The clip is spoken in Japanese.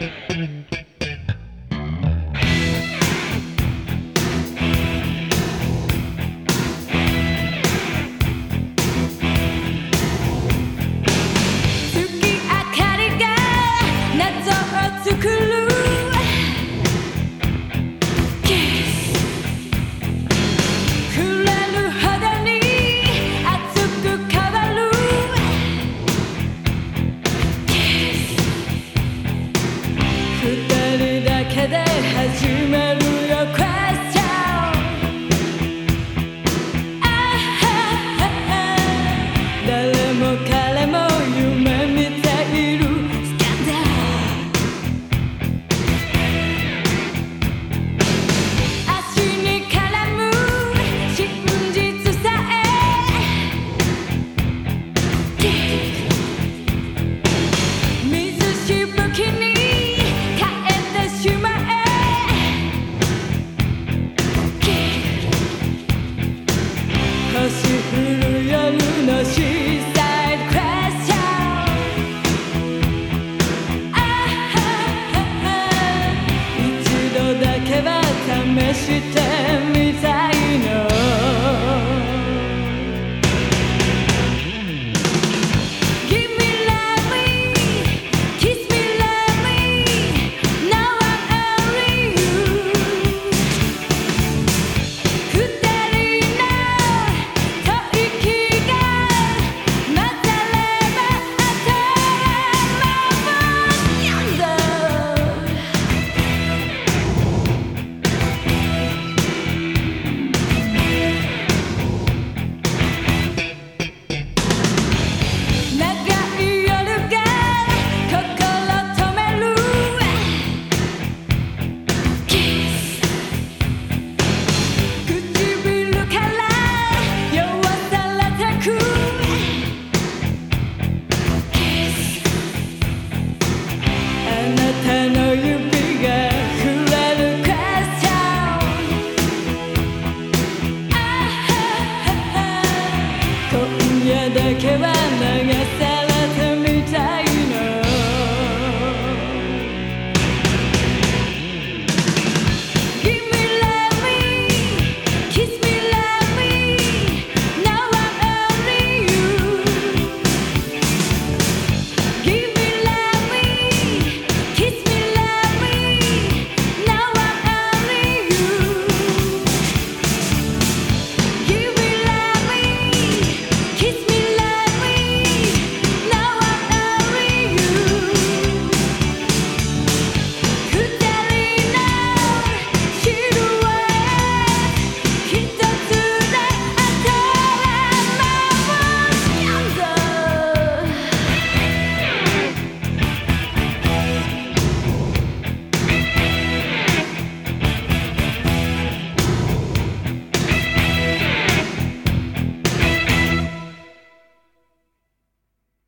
Mm-hmm. 始める は流さ